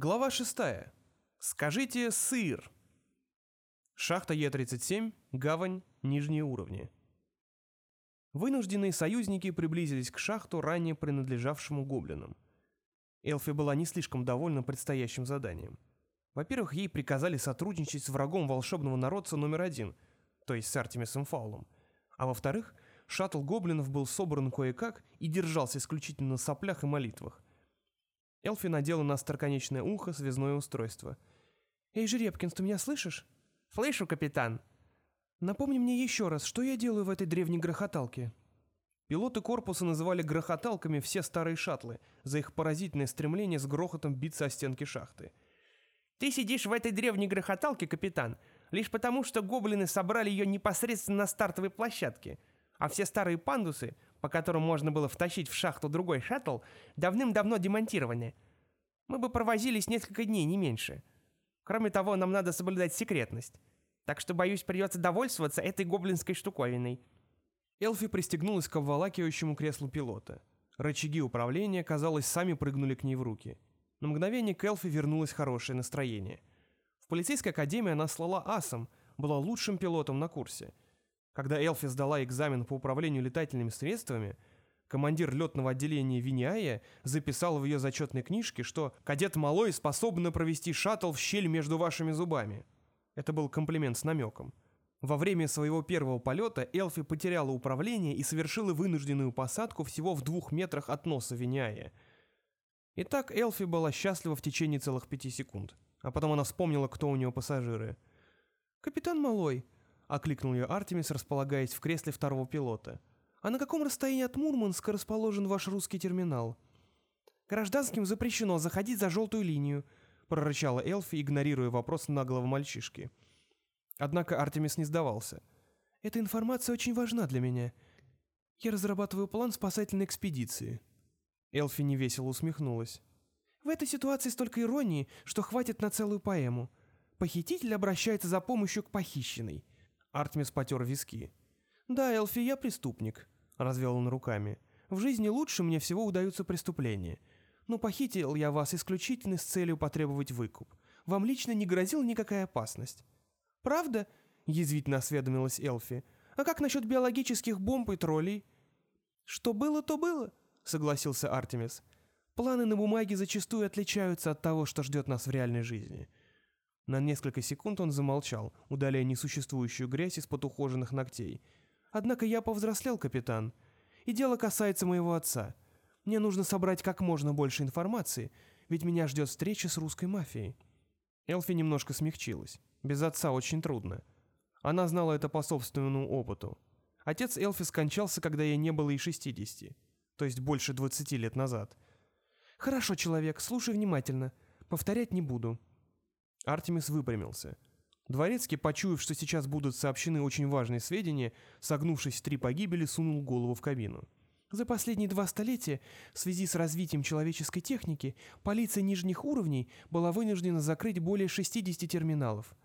Глава 6. Скажите «сыр». Шахта Е-37, гавань, нижние уровни. Вынужденные союзники приблизились к шахту, ранее принадлежавшему гоблинам. Элфи была не слишком довольна предстоящим заданием. Во-первых, ей приказали сотрудничать с врагом волшебного народца номер один, то есть с Артемисом Фаулом. А во-вторых, шаттл гоблинов был собран кое-как и держался исключительно на соплях и молитвах. Элфи надела на остроконечное ухо связное устройство. «Эй, Жеребкинс, ты меня слышишь?» «Слышу, капитан». «Напомни мне еще раз, что я делаю в этой древней грохоталке?» Пилоты корпуса называли грохоталками все старые шаттлы за их поразительное стремление с грохотом биться о стенки шахты. «Ты сидишь в этой древней грохоталке, капитан, лишь потому, что гоблины собрали ее непосредственно на стартовой площадке, а все старые пандусы по которым можно было втащить в шахту другой шаттл, давным-давно демонтированы. Мы бы провозились несколько дней, не меньше. Кроме того, нам надо соблюдать секретность. Так что, боюсь, придется довольствоваться этой гоблинской штуковиной». Элфи пристегнулась к обволакивающему креслу пилота. Рычаги управления, казалось, сами прыгнули к ней в руки. На мгновение к Элфи вернулось хорошее настроение. В полицейской академии она слала асом, была лучшим пилотом на курсе — когда Элфи сдала экзамен по управлению летательными средствами, командир летного отделения Виниая записал в ее зачетной книжке, что кадет Малой способна провести шаттл в щель между вашими зубами. Это был комплимент с намеком. Во время своего первого полета Элфи потеряла управление и совершила вынужденную посадку всего в двух метрах от носа Виняя. Итак, Элфи была счастлива в течение целых пяти секунд. А потом она вспомнила, кто у нее пассажиры. «Капитан Малой», — окликнул ее Артемис, располагаясь в кресле второго пилота. «А на каком расстоянии от Мурманска расположен ваш русский терминал?» «Гражданским запрещено заходить за желтую линию», — прорычала Элфи, игнорируя вопрос наглого мальчишки. Однако Артемис не сдавался. «Эта информация очень важна для меня. Я разрабатываю план спасательной экспедиции». Элфи невесело усмехнулась. «В этой ситуации столько иронии, что хватит на целую поэму. Похититель обращается за помощью к похищенной. Артмис потер виски. «Да, Элфи, я преступник», — развел он руками. «В жизни лучше мне всего удаются преступления. Но похитил я вас исключительно с целью потребовать выкуп. Вам лично не грозила никакая опасность». «Правда?» — язвительно осведомилась Элфи. «А как насчет биологических бомб и троллей?» «Что было, то было», — согласился Артемис. «Планы на бумаге зачастую отличаются от того, что ждет нас в реальной жизни. На несколько секунд он замолчал, удаляя несуществующую грязь из-под ухоженных ногтей. «Однако я повзрослел, капитан. И дело касается моего отца. Мне нужно собрать как можно больше информации, ведь меня ждет встреча с русской мафией». Элфи немножко смягчилась. Без отца очень трудно. Она знала это по собственному опыту. Отец Элфи скончался, когда ей не было и 60, то есть больше 20 лет назад. «Хорошо, человек, слушай внимательно. Повторять не буду. Артемис выпрямился. Дворецкий, почуяв, что сейчас будут сообщены очень важные сведения, согнувшись в три погибели, сунул голову в кабину. За последние два столетия, в связи с развитием человеческой техники, полиция нижних уровней была вынуждена закрыть более 60 терминалов.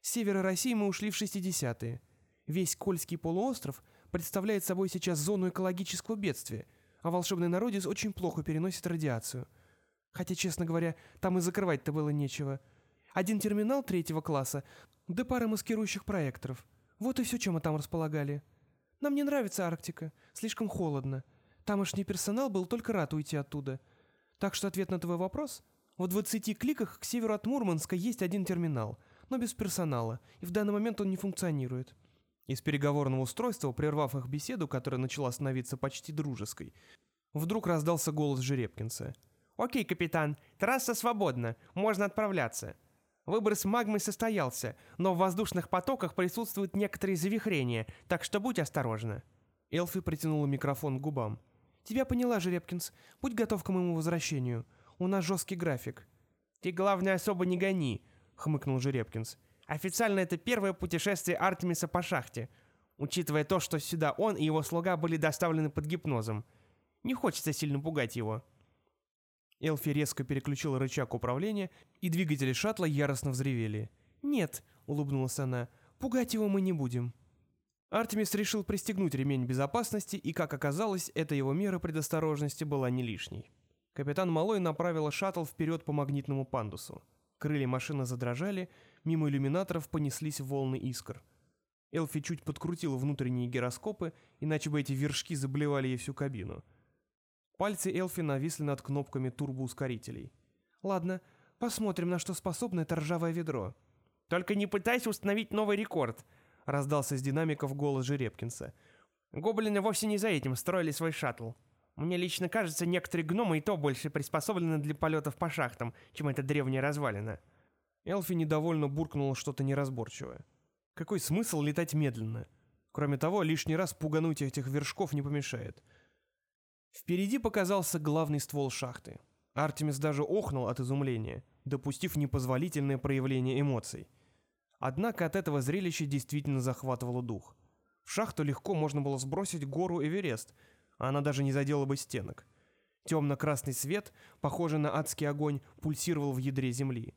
С севера России мы ушли в 60-е. Весь Кольский полуостров представляет собой сейчас зону экологического бедствия, а волшебный народец очень плохо переносит радиацию. Хотя, честно говоря, там и закрывать-то было нечего – один терминал третьего класса, да пара маскирующих проекторов. Вот и все, чем мы там располагали. Нам не нравится Арктика, слишком холодно. Тамошний персонал был только рад уйти оттуда. Так что ответ на твой вопрос? В 20 кликах к северу от Мурманска есть один терминал, но без персонала, и в данный момент он не функционирует. Из переговорного устройства, прервав их беседу, которая начала становиться почти дружеской, вдруг раздался голос Жеребкинса. «Окей, капитан, трасса свободна, можно отправляться. Выброс магмы состоялся, но в воздушных потоках присутствуют некоторые завихрения, так что будь осторожна». Элфи притянула микрофон к губам. «Тебя поняла, Жеребкинс. Будь готов к моему возвращению. У нас жесткий график». «Ты, главное, особо не гони», — хмыкнул Жеребкинс. «Официально это первое путешествие Артемиса по шахте, учитывая то, что сюда он и его слуга были доставлены под гипнозом. Не хочется сильно пугать его». Элфи резко переключила рычаг управления, и двигатели шаттла яростно взревели. «Нет», — улыбнулась она, — «пугать его мы не будем». Артемис решил пристегнуть ремень безопасности, и, как оказалось, эта его мера предосторожности была не лишней. Капитан Малой направила шаттл вперед по магнитному пандусу. Крылья машины задрожали, мимо иллюминаторов понеслись волны искр. Элфи чуть подкрутила внутренние гироскопы, иначе бы эти вершки заблевали ей всю кабину. Пальцы Элфи нависли над кнопками турбоускорителей. «Ладно, посмотрим, на что способно это ржавое ведро». «Только не пытайся установить новый рекорд», — раздался из динамиков голос Жеребкинса. «Гоблины вовсе не за этим строили свой шаттл. Мне лично кажется, некоторые гномы и то больше приспособлены для полетов по шахтам, чем эта древняя развалина». Элфи недовольно буркнула что-то неразборчивое. Какой смысл летать медленно? Кроме того, лишний раз пугануть этих вершков не помешает. Впереди показался главный ствол шахты. Артемис даже охнул от изумления, допустив непозволительное проявление эмоций. Однако от этого зрелища действительно захватывало дух. В шахту легко можно было сбросить гору Эверест, а она даже не задела бы стенок. Темно-красный свет, похожий на адский огонь, пульсировал в ядре земли.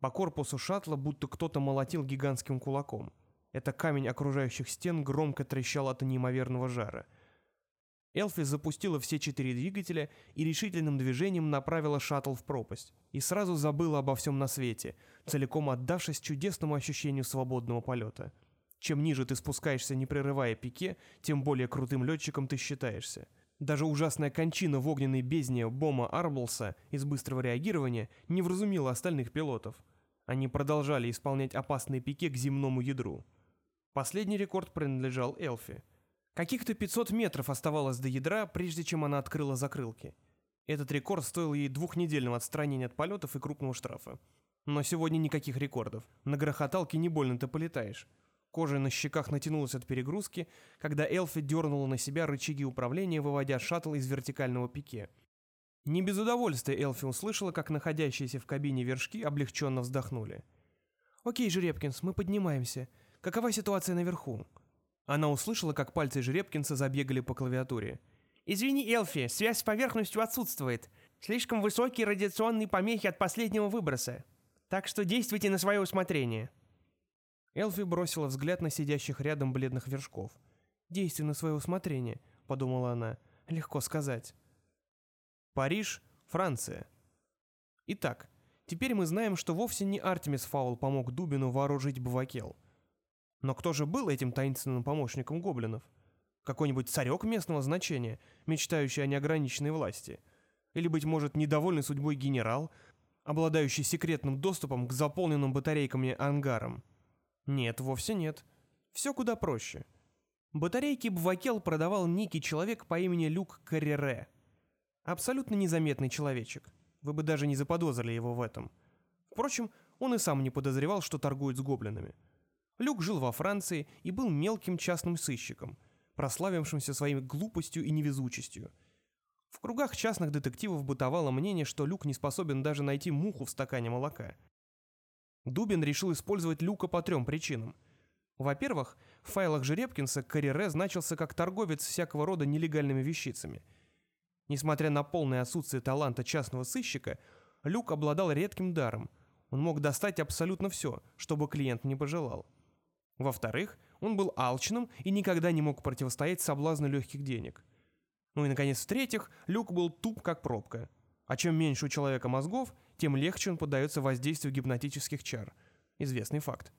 По корпусу шаттла будто кто-то молотил гигантским кулаком. Это камень окружающих стен громко трещал от неимоверного жара. Элфи запустила все четыре двигателя и решительным движением направила шаттл в пропасть. И сразу забыла обо всем на свете, целиком отдавшись чудесному ощущению свободного полета. Чем ниже ты спускаешься, не прерывая пике, тем более крутым летчиком ты считаешься. Даже ужасная кончина в огненной бездне Бома Арблса из быстрого реагирования не вразумила остальных пилотов. Они продолжали исполнять опасные пике к земному ядру. Последний рекорд принадлежал Элфи. Каких-то 500 метров оставалось до ядра, прежде чем она открыла закрылки. Этот рекорд стоил ей двухнедельного отстранения от полетов и крупного штрафа. Но сегодня никаких рекордов. На грохоталке не больно-то полетаешь. Кожа на щеках натянулась от перегрузки, когда Элфи дернула на себя рычаги управления, выводя шаттл из вертикального пике. Не без удовольствия Элфи услышала, как находящиеся в кабине вершки облегченно вздохнули. «Окей, Жеребкинс, мы поднимаемся. Какова ситуация наверху?» Она услышала, как пальцы Жеребкинса забегали по клавиатуре. «Извини, Элфи, связь с поверхностью отсутствует. Слишком высокие радиационные помехи от последнего выброса. Так что действуйте на свое усмотрение». Элфи бросила взгляд на сидящих рядом бледных вершков. «Действуй на свое усмотрение», — подумала она. «Легко сказать». Париж, Франция. Итак, теперь мы знаем, что вовсе не Артемис Фаул помог Дубину вооружить Бавакел. Но кто же был этим таинственным помощником гоблинов? Какой-нибудь царек местного значения, мечтающий о неограниченной власти? Или, быть может, недовольный судьбой генерал, обладающий секретным доступом к заполненным батарейками ангарам? Нет, вовсе нет. Все куда проще. Батарейки Бвакел продавал некий человек по имени Люк Каррере. Абсолютно незаметный человечек. Вы бы даже не заподозрили его в этом. Впрочем, он и сам не подозревал, что торгует с гоблинами. Люк жил во Франции и был мелким частным сыщиком, прославившимся своей глупостью и невезучестью. В кругах частных детективов бытовало мнение, что Люк не способен даже найти муху в стакане молока – Дубин решил использовать Люка по трем причинам. Во-первых, в файлах Жеребкинса Каррире значился как торговец всякого рода нелегальными вещицами. Несмотря на полное отсутствие таланта частного сыщика, Люк обладал редким даром. Он мог достать абсолютно все, что бы клиент не пожелал. Во-вторых, он был алчным и никогда не мог противостоять соблазну легких денег. Ну и, наконец, в-третьих, Люк был туп как пробка. А чем меньше у человека мозгов, тем легче он поддается воздействию гипнотических чар. Известный факт.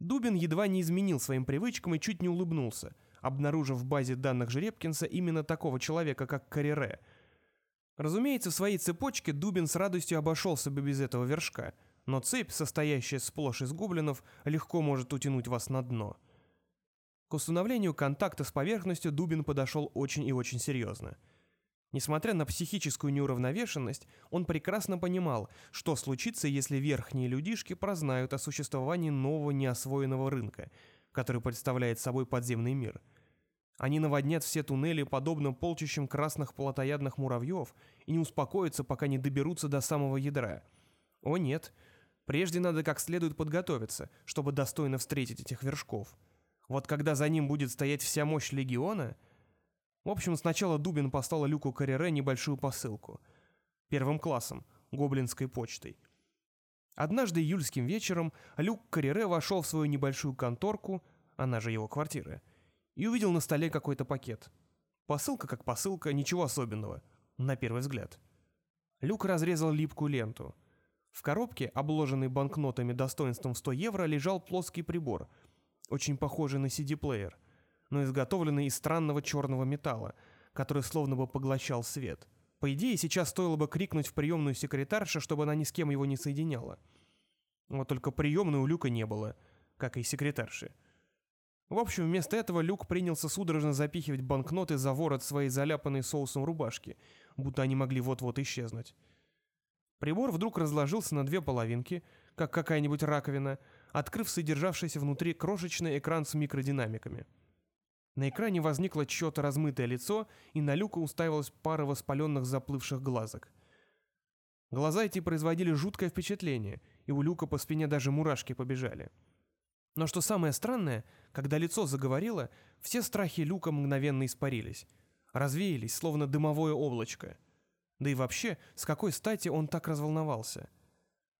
Дубин едва не изменил своим привычкам и чуть не улыбнулся, обнаружив в базе данных Жеребкинса именно такого человека, как Карере. Разумеется, в своей цепочке Дубин с радостью обошелся бы без этого вершка, но цепь, состоящая сплошь из гоблинов, легко может утянуть вас на дно. К установлению контакта с поверхностью Дубин подошел очень и очень серьезно – Несмотря на психическую неуравновешенность, он прекрасно понимал, что случится, если верхние людишки прознают о существовании нового неосвоенного рынка, который представляет собой подземный мир. Они наводнят все туннели подобно полчищам красных плотоядных муравьев и не успокоятся, пока не доберутся до самого ядра. О нет, прежде надо как следует подготовиться, чтобы достойно встретить этих вершков. Вот когда за ним будет стоять вся мощь легиона – в общем, сначала Дубин послал Люку Карере небольшую посылку. Первым классом, гоблинской почтой. Однажды июльским вечером Люк Карере вошел в свою небольшую конторку, она же его квартира, и увидел на столе какой-то пакет. Посылка как посылка, ничего особенного, на первый взгляд. Люк разрезал липкую ленту. В коробке, обложенной банкнотами достоинством 100 евро, лежал плоский прибор, очень похожий на CD-плеер, но изготовленный из странного черного металла, который словно бы поглощал свет. По идее, сейчас стоило бы крикнуть в приемную секретарша, чтобы она ни с кем его не соединяла. Вот только приемной у Люка не было, как и секретарши. В общем, вместо этого Люк принялся судорожно запихивать банкноты за ворот своей заляпанной соусом рубашки, будто они могли вот-вот исчезнуть. Прибор вдруг разложился на две половинки, как какая-нибудь раковина, открыв содержавшийся внутри крошечный экран с микродинамиками. На экране возникло чье-то размытое лицо, и на Люка уставилась пара воспаленных заплывших глазок. Глаза эти производили жуткое впечатление, и у Люка по спине даже мурашки побежали. Но что самое странное, когда лицо заговорило, все страхи Люка мгновенно испарились. Развеялись, словно дымовое облачко. Да и вообще, с какой стати он так разволновался?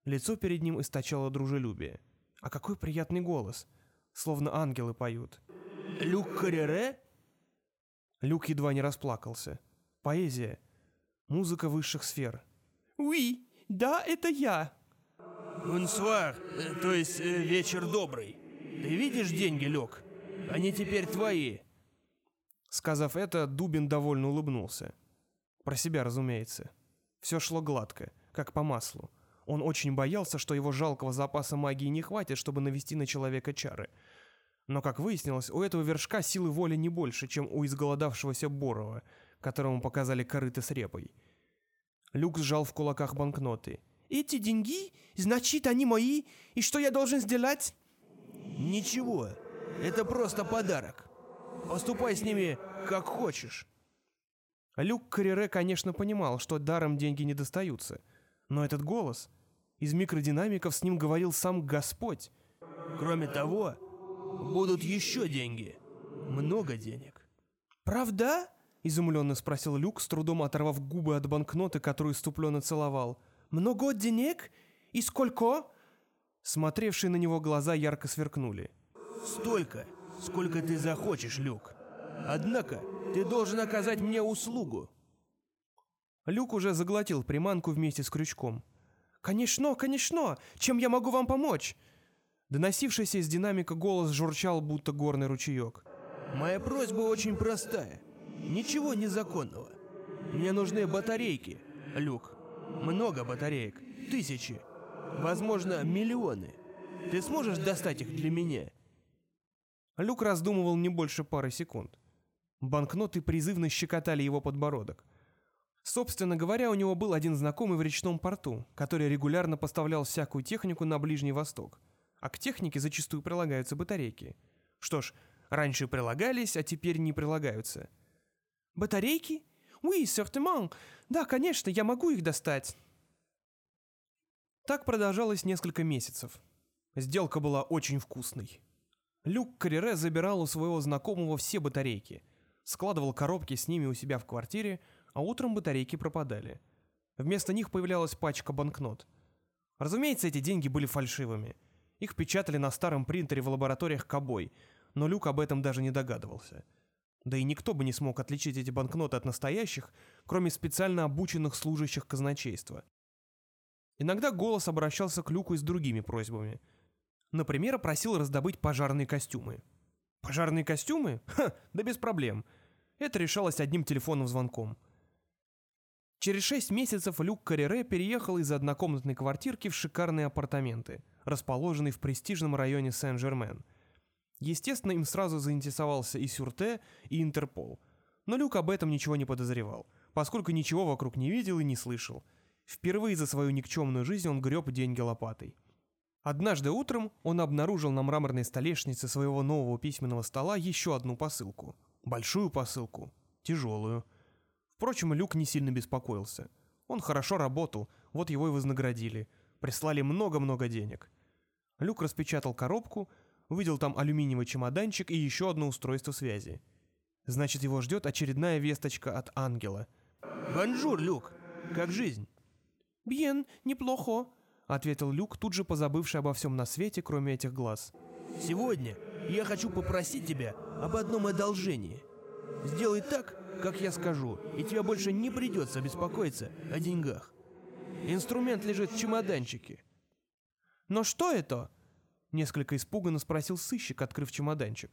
Лицо перед ним источало дружелюбие. А какой приятный голос! Словно ангелы поют. «Люк Карере?» Люк едва не расплакался. Поэзия. Музыка высших сфер. «Уи, да, это я!» «Бонсуар, то есть э, вечер добрый. Ты видишь деньги, Люк? Они теперь твои». Сказав это, Дубин довольно улыбнулся. Про себя, разумеется. Все шло гладко, как по маслу. Он очень боялся, что его жалкого запаса магии не хватит, чтобы навести на человека чары. Но, как выяснилось, у этого вершка силы воли не больше, чем у изголодавшегося Борова, которому показали корыто с репой. Люк сжал в кулаках банкноты. «Эти деньги? Значит, они мои? И что я должен сделать?» «Ничего, это просто подарок. Поступай с ними как хочешь». Люк Карере, конечно, понимал, что даром деньги не достаются. Но этот голос... Из микродинамиков с ним говорил сам Господь. Кроме того, будут еще деньги. Много денег. «Правда?» — изумленно спросил Люк, с трудом оторвав губы от банкноты, которую ступленно целовал. «Много денег? И сколько?» Смотревшие на него глаза ярко сверкнули. «Столько, сколько ты захочешь, Люк. Однако ты должен оказать мне услугу». Люк уже заглотил приманку вместе с крючком. «Конечно, конечно! Чем я могу вам помочь?» Доносившийся из динамика голос журчал, будто горный ручеек. «Моя просьба очень простая. Ничего незаконного. Мне нужны батарейки, Люк. Много батареек. Тысячи. Возможно, миллионы. Ты сможешь достать их для меня?» Люк раздумывал не больше пары секунд. Банкноты призывно щекотали его подбородок. Собственно говоря, у него был один знакомый в речном порту, который регулярно поставлял всякую технику на Ближний Восток. А к технике зачастую прилагаются батарейки. Что ж, раньше прилагались, а теперь не прилагаются. «Батарейки? Oui, certainement. Да, конечно, я могу их достать». Так продолжалось несколько месяцев. Сделка была очень вкусной. Люк Карере забирал у своего знакомого все батарейки, складывал коробки с ними у себя в квартире, а утром батарейки пропадали. Вместо них появлялась пачка банкнот. Разумеется, эти деньги были фальшивыми. Их печатали на старом принтере в лабораториях Кобой, но Люк об этом даже не догадывался. Да и никто бы не смог отличить эти банкноты от настоящих, кроме специально обученных служащих казначейства. Иногда голос обращался к Люку и с другими просьбами. Например, просил раздобыть пожарные костюмы. Пожарные костюмы? Ха, да без проблем. Это решалось одним телефонным звонком. Через шесть месяцев Люк Карере переехал из однокомнатной квартирки в шикарные апартаменты, расположенные в престижном районе Сен-Жермен. Естественно, им сразу заинтересовался и Сюрте, и Интерпол. Но Люк об этом ничего не подозревал, поскольку ничего вокруг не видел и не слышал. Впервые за свою никчемную жизнь он греб деньги лопатой. Однажды утром он обнаружил на мраморной столешнице своего нового письменного стола еще одну посылку. Большую посылку. Тяжелую. Впрочем, Люк не сильно беспокоился. Он хорошо работал, вот его и вознаградили. Прислали много-много денег. Люк распечатал коробку, увидел там алюминиевый чемоданчик и еще одно устройство связи. Значит, его ждет очередная весточка от ангела. «Bonjour, Люк! Как жизнь?» «Bien, неплохо», — ответил Люк, тут же позабывший обо всем на свете, кроме этих глаз. «Сегодня я хочу попросить тебя об одном одолжении. Сделай так, как я скажу, и тебе больше не придется беспокоиться о деньгах. Инструмент лежит в чемоданчике. «Но что это?» — несколько испуганно спросил сыщик, открыв чемоданчик.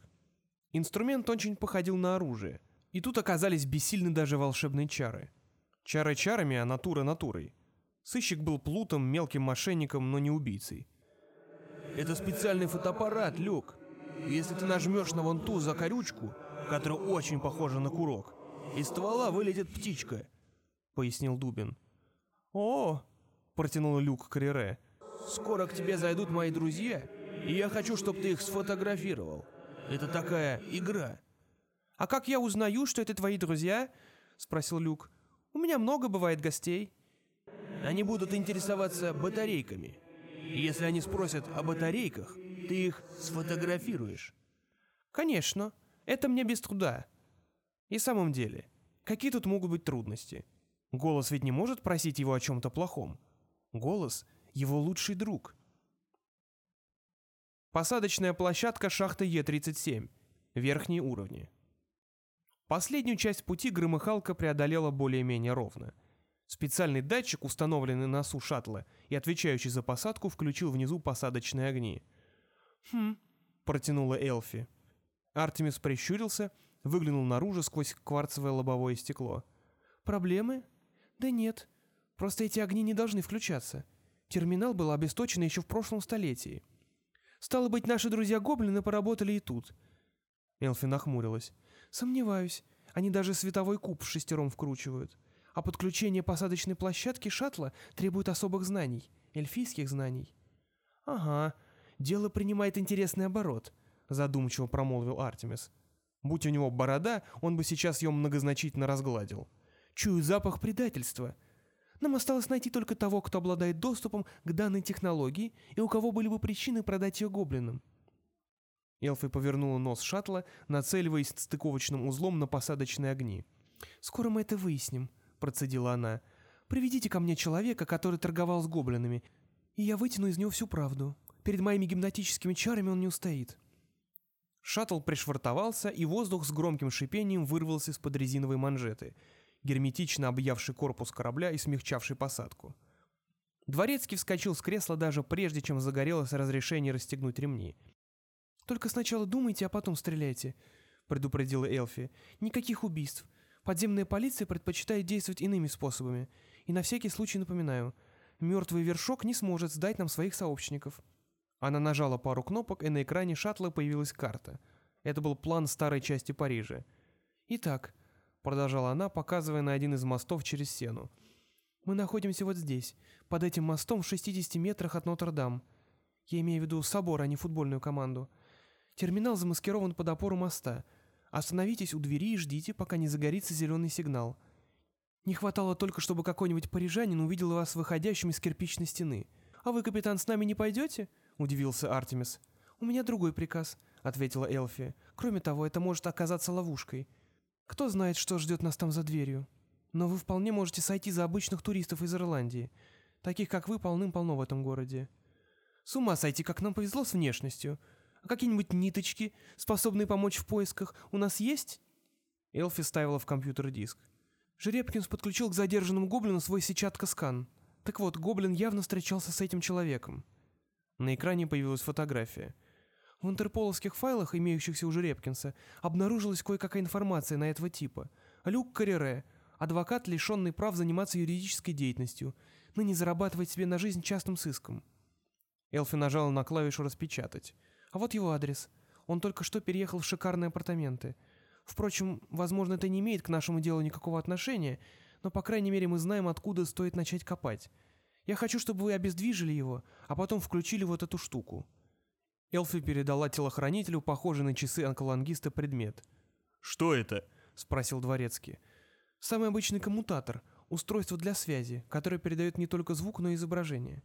Инструмент очень походил на оружие, и тут оказались бессильны даже волшебные чары. Чары чарами, а натура натурой. Сыщик был плутом, мелким мошенником, но не убийцей. Это специальный фотоаппарат, Люк. Если ты нажмешь на вон ту закорючку, которая очень похожа на курок, из ствола вылетит птичка, — пояснил Дубин. «О!» — протянул Люк Карире. «Скоро к тебе зайдут мои друзья, и я хочу, чтобы ты их сфотографировал. Это такая игра». «А как я узнаю, что это твои друзья?» — спросил Люк. «У меня много бывает гостей». Они будут интересоваться батарейками. Если они спросят о батарейках, ты их сфотографируешь. «Конечно, это мне без труда». И в самом деле, какие тут могут быть трудности? Голос ведь не может просить его о чем-то плохом. Голос — его лучший друг. Посадочная площадка шахты Е-37. Верхние уровни. Последнюю часть пути громыхалка преодолела более-менее ровно. Специальный датчик, установленный на носу шаттла и отвечающий за посадку, включил внизу посадочные огни. «Хм», — протянула Элфи. Артемис прищурился, выглянул наружу сквозь кварцевое лобовое стекло. «Проблемы?» «Да нет. Просто эти огни не должны включаться. Терминал был обесточен еще в прошлом столетии. Стало быть, наши друзья-гоблины поработали и тут». Элфи нахмурилась. «Сомневаюсь. Они даже световой куб в шестером вкручивают. А подключение посадочной площадки шаттла требует особых знаний, эльфийских знаний». «Ага, дело принимает интересный оборот», — задумчиво промолвил Артемис. Будь у него борода, он бы сейчас ее многозначительно разгладил. Чую запах предательства. Нам осталось найти только того, кто обладает доступом к данной технологии и у кого были бы причины продать ее гоблинам. Элфи повернула нос шаттла, нацеливаясь стыковочным узлом на посадочные огни. «Скоро мы это выясним», — процедила она. «Приведите ко мне человека, который торговал с гоблинами, и я вытяну из него всю правду. Перед моими гимнатическими чарами он не устоит». Шаттл пришвартовался, и воздух с громким шипением вырвался из-под резиновой манжеты — герметично объявший корпус корабля и смягчавший посадку. Дворецкий вскочил с кресла даже прежде, чем загорелось разрешение расстегнуть ремни. «Только сначала думайте, а потом стреляйте», — предупредила Элфи. «Никаких убийств. Подземная полиция предпочитает действовать иными способами. И на всякий случай напоминаю, мертвый вершок не сможет сдать нам своих сообщников». Она нажала пару кнопок, и на экране шаттла появилась карта. Это был план старой части Парижа. «Итак, продолжала она, показывая на один из мостов через Сену. «Мы находимся вот здесь, под этим мостом в 60 метрах от Нотр-Дам. Я имею в виду собор, а не футбольную команду. Терминал замаскирован под опору моста. Остановитесь у двери и ждите, пока не загорится зеленый сигнал. Не хватало только, чтобы какой-нибудь парижанин увидел вас выходящим из кирпичной стены. А вы, капитан, с нами не пойдете?» — удивился Артемис. «У меня другой приказ», — ответила Элфи. «Кроме того, это может оказаться ловушкой. Кто знает, что ждет нас там за дверью. Но вы вполне можете сойти за обычных туристов из Ирландии. Таких, как вы, полным-полно в этом городе. С ума сойти, как нам повезло с внешностью. А какие-нибудь ниточки, способные помочь в поисках, у нас есть?» Элфи ставила в компьютер диск. Жеребкинс подключил к задержанному гоблину свой сетчатка-скан. Так вот, гоблин явно встречался с этим человеком. На экране появилась фотография. В интерполовских файлах, имеющихся у Жеребкинса, обнаружилась кое-какая информация на этого типа. Люк Карере, адвокат, лишенный прав заниматься юридической деятельностью, ныне зарабатывает себе на жизнь частным сыском. Элфи нажала на клавишу «Распечатать». А вот его адрес. Он только что переехал в шикарные апартаменты. Впрочем, возможно, это не имеет к нашему делу никакого отношения, но, по крайней мере, мы знаем, откуда стоит начать копать. Я хочу, чтобы вы обездвижили его, а потом включили вот эту штуку. Элфи передала телохранителю похожий на часы онкологиста предмет. «Что это?» — спросил дворецкий. «Самый обычный коммутатор, устройство для связи, которое передает не только звук, но и изображение.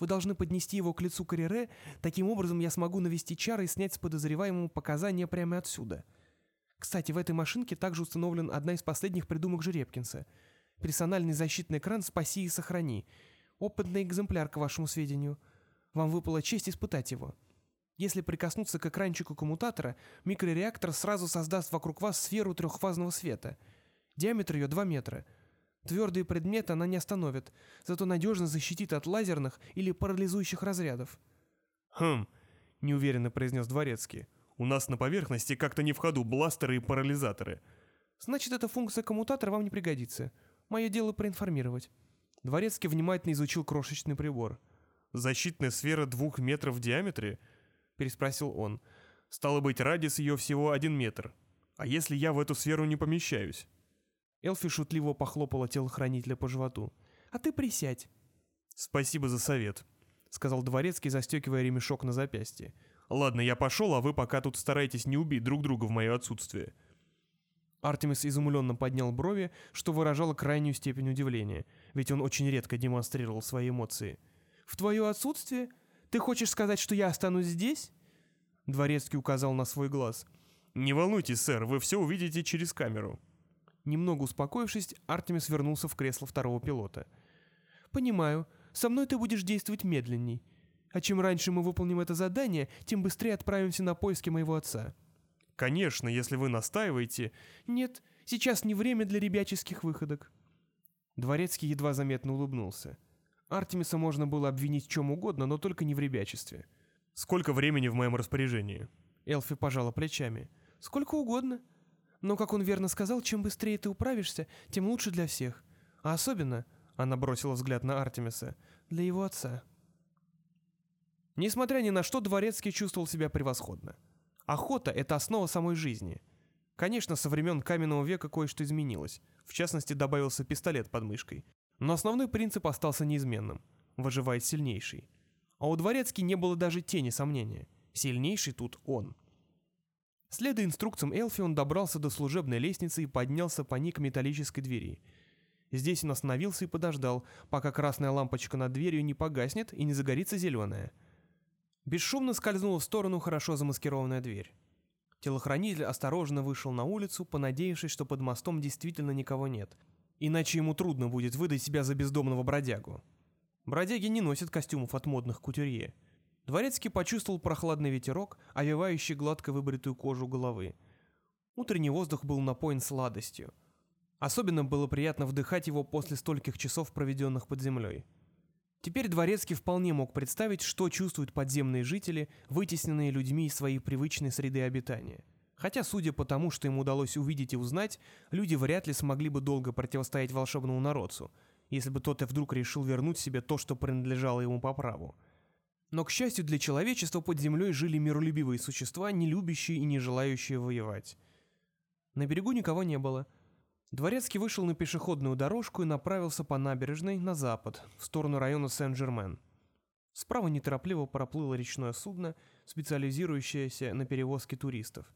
Вы должны поднести его к лицу Карере, таким образом я смогу навести чары и снять с подозреваемого показания прямо отсюда. Кстати, в этой машинке также установлен одна из последних придумок Жеребкинса. Персональный защитный экран «Спаси и сохрани». Опытный экземпляр, к вашему сведению. Вам выпала честь испытать его». Если прикоснуться к экранчику коммутатора, микрореактор сразу создаст вокруг вас сферу трехфазного света. Диаметр ее 2 метра. Твердые предметы она не остановит, зато надежно защитит от лазерных или парализующих разрядов. «Хм», — неуверенно произнес Дворецкий. «У нас на поверхности как-то не в ходу бластеры и парализаторы». «Значит, эта функция коммутатора вам не пригодится. Мое дело проинформировать». Дворецкий внимательно изучил крошечный прибор. «Защитная сфера двух метров в диаметре?» — переспросил он. «Стало быть, радиус ее всего один метр. А если я в эту сферу не помещаюсь?» Элфи шутливо похлопала телохранителя по животу. «А ты присядь». «Спасибо за совет», — сказал Дворецкий, застегивая ремешок на запястье. «Ладно, я пошел, а вы пока тут старайтесь не убить друг друга в мое отсутствие». Артемис изумленно поднял брови, что выражало крайнюю степень удивления, ведь он очень редко демонстрировал свои эмоции. «В твое отсутствие? Ты хочешь сказать, что я останусь здесь?» Дворецкий указал на свой глаз. «Не волнуйтесь, сэр, вы все увидите через камеру». Немного успокоившись, Артемис вернулся в кресло второго пилота. «Понимаю. Со мной ты будешь действовать медленней. А чем раньше мы выполним это задание, тем быстрее отправимся на поиски моего отца». «Конечно, если вы настаиваете...» «Нет, сейчас не время для ребяческих выходок». Дворецкий едва заметно улыбнулся. Артемиса можно было обвинить в чем угодно, но только не в ребячестве. «Сколько времени в моем распоряжении?» Элфи пожала плечами. «Сколько угодно. Но, как он верно сказал, чем быстрее ты управишься, тем лучше для всех. А особенно, она бросила взгляд на Артемиса, для его отца. Несмотря ни на что, Дворецкий чувствовал себя превосходно. Охота — это основа самой жизни. Конечно, со времен каменного века кое-что изменилось. В частности, добавился пистолет под мышкой. Но основной принцип остался неизменным. Выживает сильнейший. А у Дворецки не было даже тени сомнения. Сильнейший тут он. Следуя инструкциям Элфи, он добрался до служебной лестницы и поднялся по ней к металлической двери. Здесь он остановился и подождал, пока красная лампочка над дверью не погаснет и не загорится зеленая. Бесшумно скользнула в сторону хорошо замаскированная дверь. Телохранитель осторожно вышел на улицу, понадеявшись, что под мостом действительно никого нет. Иначе ему трудно будет выдать себя за бездомного бродягу. Бродяги не носят костюмов от модных кутюрье. Дворецкий почувствовал прохладный ветерок, овивающий гладко выбритую кожу головы. Утренний воздух был напоен сладостью. Особенно было приятно вдыхать его после стольких часов, проведенных под землей. Теперь Дворецкий вполне мог представить, что чувствуют подземные жители, вытесненные людьми из своей привычной среды обитания. Хотя, судя по тому, что ему удалось увидеть и узнать, люди вряд ли смогли бы долго противостоять волшебному народцу, если бы тот и вдруг решил вернуть себе то, что принадлежало ему по праву. Но, к счастью для человечества, под землей жили миролюбивые существа, не любящие и не желающие воевать. На берегу никого не было. Дворецкий вышел на пешеходную дорожку и направился по набережной на запад, в сторону района Сен-Жермен. Справа неторопливо проплыло речное судно, специализирующееся на перевозке туристов.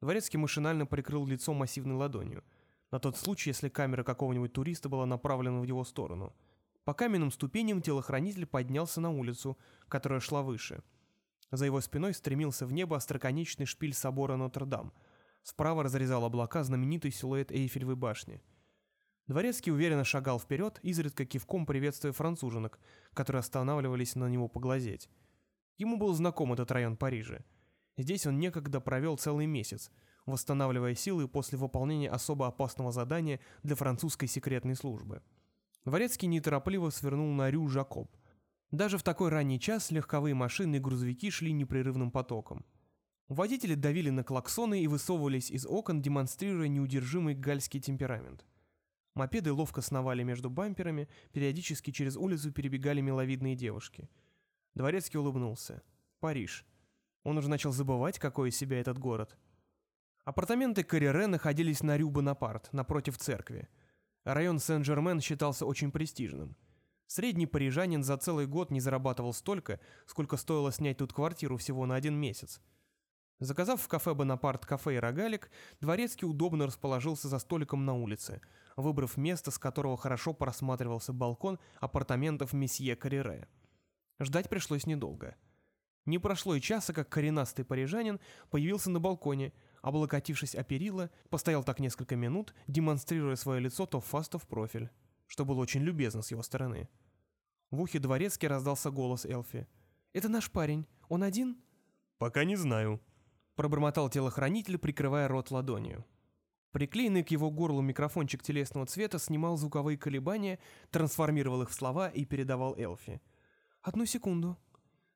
Дворецкий машинально прикрыл лицо массивной ладонью, на тот случай, если камера какого-нибудь туриста была направлена в его сторону – по каменным ступеням телохранитель поднялся на улицу, которая шла выше. За его спиной стремился в небо остроконечный шпиль собора Нотр-Дам. Справа разрезал облака знаменитый силуэт Эйфелевой башни. Дворецкий уверенно шагал вперед, изредка кивком приветствуя француженок, которые останавливались на него поглазеть. Ему был знаком этот район Парижа. Здесь он некогда провел целый месяц, восстанавливая силы после выполнения особо опасного задания для французской секретной службы. Дворецкий неторопливо свернул на Рю Жакоб. Даже в такой ранний час легковые машины и грузовики шли непрерывным потоком. Водители давили на клаксоны и высовывались из окон, демонстрируя неудержимый гальский темперамент. Мопеды ловко сновали между бамперами, периодически через улицу перебегали миловидные девушки. Дворецкий улыбнулся. Париж. Он уже начал забывать, какой из себя этот город. Апартаменты Карере находились на Рю Бонапарт, напротив церкви. Район Сен-Жермен считался очень престижным. Средний парижанин за целый год не зарабатывал столько, сколько стоило снять тут квартиру всего на один месяц. Заказав в кафе «Бонапарт» кафе и рогалик, Дворецкий удобно расположился за столиком на улице, выбрав место, с которого хорошо просматривался балкон апартаментов месье Каррире. Ждать пришлось недолго. Не прошло и часа, как коренастый парижанин появился на балконе – облокотившись о перила, постоял так несколько минут, демонстрируя свое лицо то в фас, то в профиль, что было очень любезно с его стороны. В ухе дворецки раздался голос Элфи. «Это наш парень. Он один?» «Пока не знаю», — пробормотал телохранитель, прикрывая рот ладонью. Приклеенный к его горлу микрофончик телесного цвета снимал звуковые колебания, трансформировал их в слова и передавал Элфи. «Одну секунду».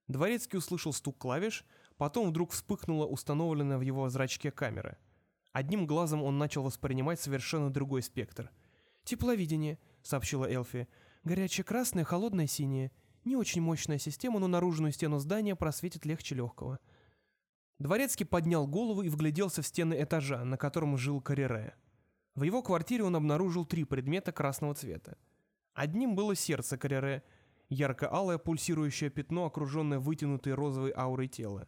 Дворецкий услышал стук клавиш, потом вдруг вспыхнула установленная в его зрачке камера. Одним глазом он начал воспринимать совершенно другой спектр. «Тепловидение», — сообщила Элфи. «Горячее красное, холодное синее. Не очень мощная система, но наружную стену здания просветит легче легкого». Дворецкий поднял голову и вгляделся в стены этажа, на котором жил Карере. В его квартире он обнаружил три предмета красного цвета. Одним было сердце Карере, ярко-алое пульсирующее пятно, окруженное вытянутой розовой аурой тела.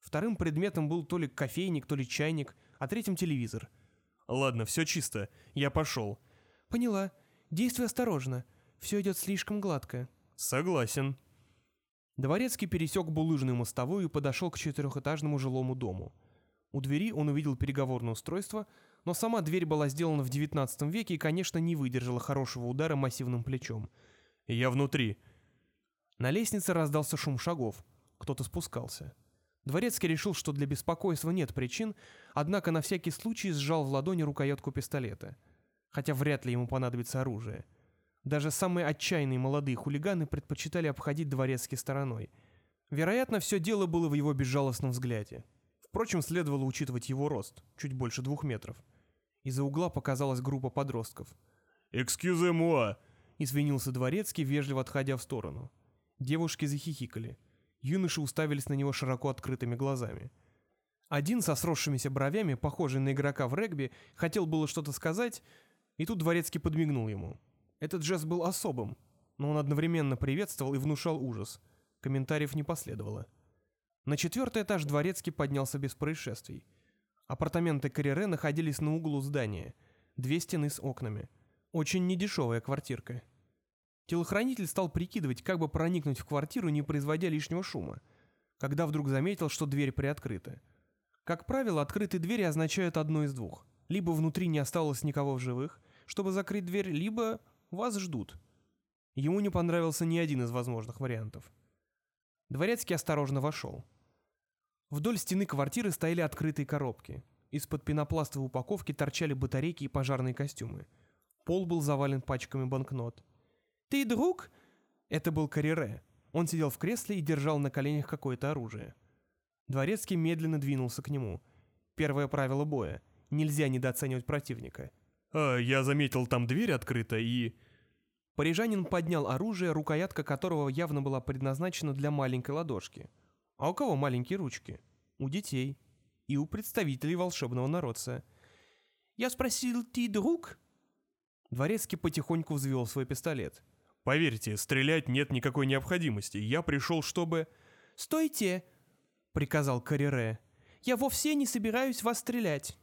Вторым предметом был то ли кофейник, то ли чайник, а третьим телевизор. «Ладно, все чисто. Я пошел». «Поняла. Действуй осторожно. Все идет слишком гладко». «Согласен». Дворецкий пересек булыжную мостовую и подошел к четырехэтажному жилому дому. У двери он увидел переговорное устройство, но сама дверь была сделана в XIX веке и, конечно, не выдержала хорошего удара массивным плечом. «Я внутри». На лестнице раздался шум шагов. Кто-то спускался. Дворецкий решил, что для беспокойства нет причин, однако на всякий случай сжал в ладони рукоятку пистолета. Хотя вряд ли ему понадобится оружие. Даже самые отчаянные молодые хулиганы предпочитали обходить дворецкий стороной. Вероятно, все дело было в его безжалостном взгляде. Впрочем, следовало учитывать его рост, чуть больше двух метров. Из-за угла показалась группа подростков. «Экскюзе-муа!» — извинился дворецкий, вежливо отходя в сторону. Девушки захихикали. Юноши уставились на него широко открытыми глазами. Один со сросшимися бровями, похожий на игрока в регби, хотел было что-то сказать, и тут дворецкий подмигнул ему. Этот жест был особым, но он одновременно приветствовал и внушал ужас. Комментариев не последовало. На четвертый этаж дворецкий поднялся без происшествий. Апартаменты Карере находились на углу здания. Две стены с окнами. Очень недешевая квартирка. Телохранитель стал прикидывать, как бы проникнуть в квартиру, не производя лишнего шума, когда вдруг заметил, что дверь приоткрыта. Как правило, открытые двери означают одно из двух. Либо внутри не осталось никого в живых, чтобы закрыть дверь, либо вас ждут. Ему не понравился ни один из возможных вариантов. Дворецкий осторожно вошел. Вдоль стены квартиры стояли открытые коробки. Из-под пенопластовой упаковки торчали батарейки и пожарные костюмы. Пол был завален пачками банкнот. «Ты друг?» Это был Карире. Он сидел в кресле и держал на коленях какое-то оружие. Дворецкий медленно двинулся к нему. Первое правило боя. Нельзя недооценивать противника. «А, я заметил, там дверь открыта и...» Парижанин поднял оружие, рукоятка которого явно была предназначена для маленькой ладошки. А у кого маленькие ручки? У детей. И у представителей волшебного народца. «Я спросил, ты друг?» Дворецкий потихоньку взвел свой пистолет. «Поверьте, стрелять нет никакой необходимости. Я пришел, чтобы...» «Стойте!» — приказал Карире. «Я вовсе не собираюсь вас стрелять.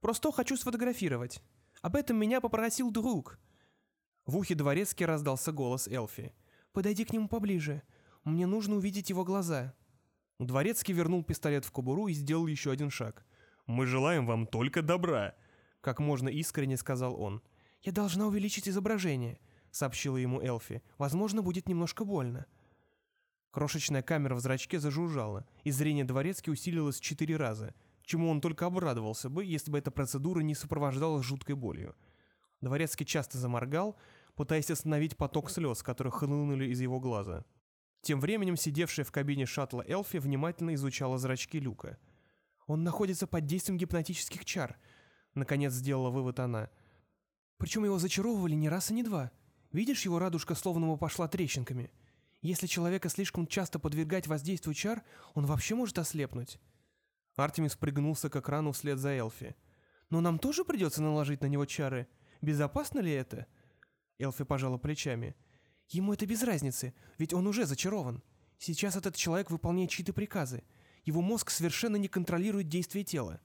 Просто хочу сфотографировать. Об этом меня попросил друг». В ухе дворецки раздался голос Элфи. «Подойди к нему поближе. Мне нужно увидеть его глаза». Дворецкий вернул пистолет в кобуру и сделал еще один шаг. «Мы желаем вам только добра», — как можно искренне сказал он. «Я должна увеличить изображение», — сообщила ему Элфи. «Возможно, будет немножко больно». Крошечная камера в зрачке зажужжала, и зрение дворецки усилилось в четыре раза, чему он только обрадовался бы, если бы эта процедура не сопровождалась жуткой болью. Дворецкий часто заморгал, пытаясь остановить поток слез, которые хлынули из его глаза. Тем временем сидевшая в кабине шаттла Элфи внимательно изучала зрачки Люка. «Он находится под действием гипнотических чар», — наконец сделала вывод она. «Причем его зачаровывали не раз и не два. Видишь, его радужка словно бы пошла трещинками. Если человека слишком часто подвергать воздействию чар, он вообще может ослепнуть». Артемис пригнулся к экрану вслед за Элфи. «Но нам тоже придется наложить на него чары. Безопасно ли это?» Элфи пожала плечами. «Ему это без разницы, ведь он уже зачарован. Сейчас этот человек выполняет чьи-то приказы. Его мозг совершенно не контролирует действия тела».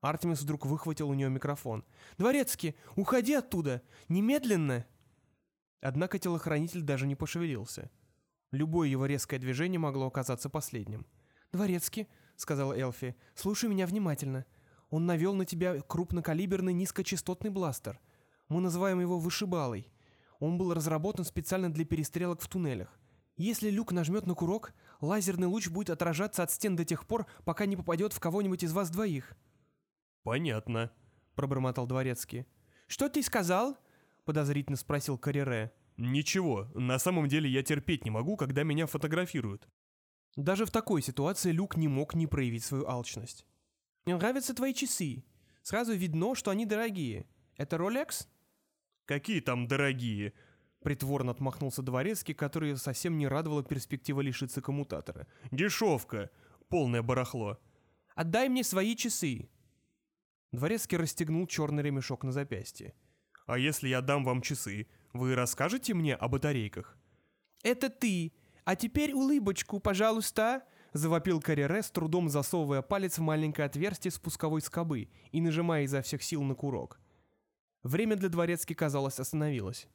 Артемис вдруг выхватил у нее микрофон. «Дворецкий, уходи оттуда! Немедленно!» Однако телохранитель даже не пошевелился. Любое его резкое движение могло оказаться последним. «Дворецкий», — сказала Элфи, — «слушай меня внимательно. Он навел на тебя крупнокалиберный низкочастотный бластер. Мы называем его вышибалой. Он был разработан специально для перестрелок в туннелях. Если Люк нажмет на курок, лазерный луч будет отражаться от стен до тех пор, пока не попадет в кого-нибудь из вас двоих». «Понятно», — пробормотал Дворецкий. «Что ты сказал?» — подозрительно спросил Карере. «Ничего, на самом деле я терпеть не могу, когда меня фотографируют». Даже в такой ситуации Люк не мог не проявить свою алчность. «Мне нравятся твои часы. Сразу видно, что они дорогие. Это Rolex?» «Какие там дорогие?» Притворно отмахнулся Дворецкий, который совсем не радовала перспектива лишиться коммутатора. «Дешевка. Полное барахло». «Отдай мне свои часы!» Дворецкий расстегнул черный ремешок на запястье. «А если я дам вам часы, вы расскажете мне о батарейках?» «Это ты! А теперь улыбочку, пожалуйста!» Завопил Карере, с трудом засовывая палец в маленькое отверстие спусковой скобы и нажимая изо всех сил на курок. Время для Дворецки, казалось, остановилось.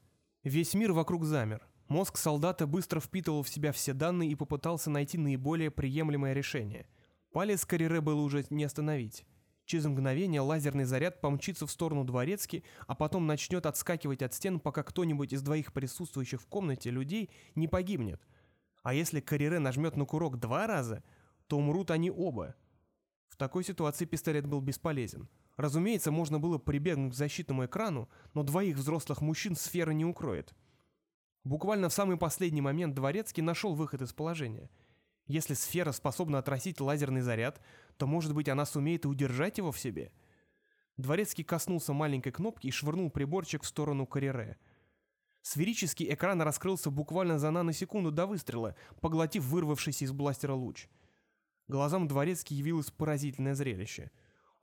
Весь мир вокруг замер. Мозг солдата быстро впитывал в себя все данные и попытался найти наиболее приемлемое решение. Палец Карере было уже не остановить. Через мгновение лазерный заряд помчится в сторону Дворецки, а потом начнет отскакивать от стен, пока кто-нибудь из двоих присутствующих в комнате людей не погибнет – а если Карире нажмет на курок два раза, то умрут они оба. В такой ситуации пистолет был бесполезен. Разумеется, можно было прибегнуть к защитному экрану, но двоих взрослых мужчин сфера не укроет. Буквально в самый последний момент Дворецкий нашел выход из положения. Если сфера способна отразить лазерный заряд, то, может быть, она сумеет и удержать его в себе. Дворецкий коснулся маленькой кнопки и швырнул приборчик в сторону Карире – Сферический экран раскрылся буквально за наносекунду до выстрела, поглотив вырвавшийся из бластера луч. Глазам дворецки явилось поразительное зрелище.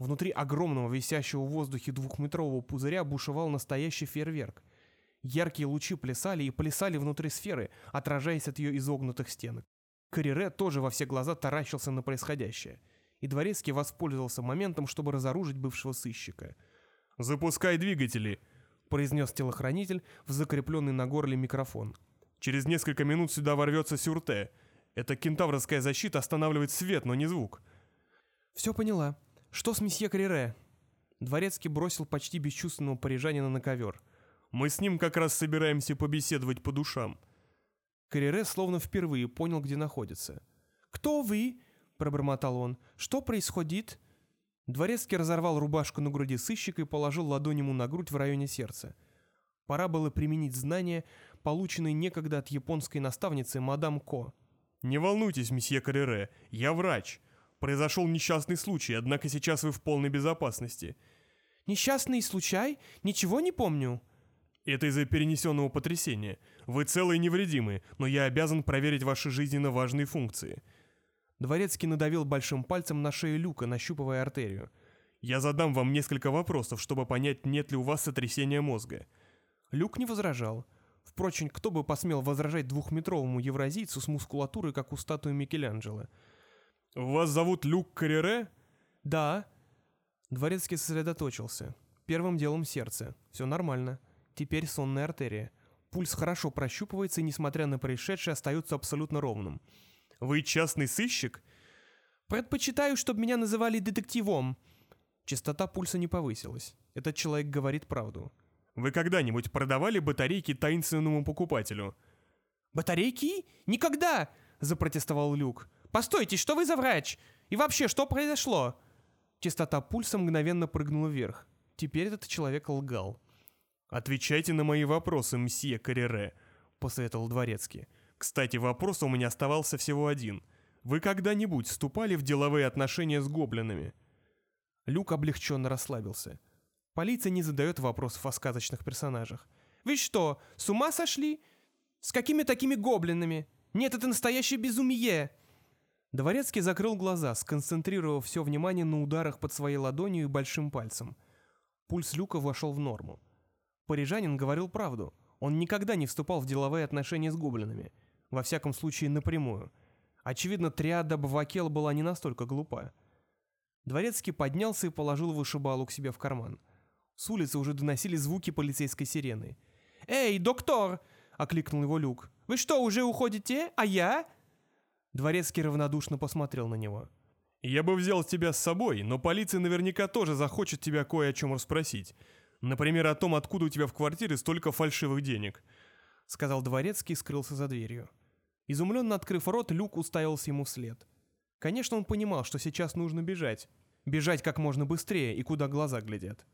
Внутри огромного висящего в воздухе двухметрового пузыря бушевал настоящий фейерверк. Яркие лучи плясали и плясали внутри сферы, отражаясь от ее изогнутых стенок. Карире тоже во все глаза таращился на происходящее. И Дворецкий воспользовался моментом, чтобы разоружить бывшего сыщика. «Запускай двигатели!» произнес телохранитель в закрепленный на горле микрофон. «Через несколько минут сюда ворвется сюрте. Эта кентаврская защита останавливает свет, но не звук». «Все поняла. Что с месье Крире?» Дворецкий бросил почти бесчувственного парижанина на ковер. «Мы с ним как раз собираемся побеседовать по душам». Крире словно впервые понял, где находится. «Кто вы?» – пробормотал он. «Что происходит?» Дворецкий разорвал рубашку на груди сыщика и положил ладонь ему на грудь в районе сердца. Пора было применить знания, полученные некогда от японской наставницы мадам Ко. «Не волнуйтесь, месье Карере, я врач. Произошел несчастный случай, однако сейчас вы в полной безопасности». «Несчастный случай? Ничего не помню». «Это из-за перенесенного потрясения. Вы целы и невредимы, но я обязан проверить ваши жизненно важные функции». Дворецкий надавил большим пальцем на шею Люка, нащупывая артерию. «Я задам вам несколько вопросов, чтобы понять, нет ли у вас сотрясения мозга». Люк не возражал. Впрочем, кто бы посмел возражать двухметровому евразийцу с мускулатурой, как у статуи Микеланджело? «Вас зовут Люк Карере?» «Да». Дворецкий сосредоточился. Первым делом сердце. Все нормально. Теперь сонная артерия. Пульс хорошо прощупывается и, несмотря на происшедшее, остается абсолютно ровным. Вы частный сыщик? Предпочитаю, чтобы меня называли детективом. Частота пульса не повысилась. Этот человек говорит правду. Вы когда-нибудь продавали батарейки таинственному покупателю? Батарейки? Никогда! Запротестовал Люк. Постойте, что вы за врач? И вообще, что произошло? Частота пульса мгновенно прыгнула вверх. Теперь этот человек лгал. «Отвечайте на мои вопросы, мсье Карере», — посоветовал Дворецкий. Кстати, вопрос у меня оставался всего один. Вы когда-нибудь вступали в деловые отношения с гоблинами? Люк облегченно расслабился. Полиция не задает вопросов о сказочных персонажах. «Вы что, с ума сошли? С какими такими гоблинами? Нет, это настоящее безумие!» Дворецкий закрыл глаза, сконцентрировав все внимание на ударах под своей ладонью и большим пальцем. Пульс Люка вошел в норму. Парижанин говорил правду. Он никогда не вступал в деловые отношения с гоблинами во всяком случае напрямую. Очевидно, триада Бавакел была не настолько глупа. Дворецкий поднялся и положил вышибалу к себе в карман. С улицы уже доносили звуки полицейской сирены. «Эй, доктор!» — окликнул его Люк. «Вы что, уже уходите? А я?» Дворецкий равнодушно посмотрел на него. «Я бы взял тебя с собой, но полиция наверняка тоже захочет тебя кое о чем расспросить. Например, о том, откуда у тебя в квартире столько фальшивых денег», — сказал Дворецкий и скрылся за дверью. Изумленно открыв рот, Люк уставился ему вслед. Конечно, он понимал, что сейчас нужно бежать. Бежать как можно быстрее и куда глаза глядят.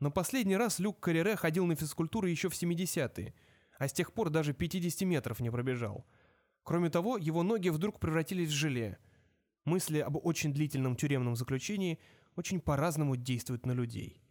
Но последний раз Люк Карере ходил на физкультуру еще в 70-е, а с тех пор даже 50 метров не пробежал. Кроме того, его ноги вдруг превратились в желе. Мысли об очень длительном тюремном заключении очень по-разному действуют на людей.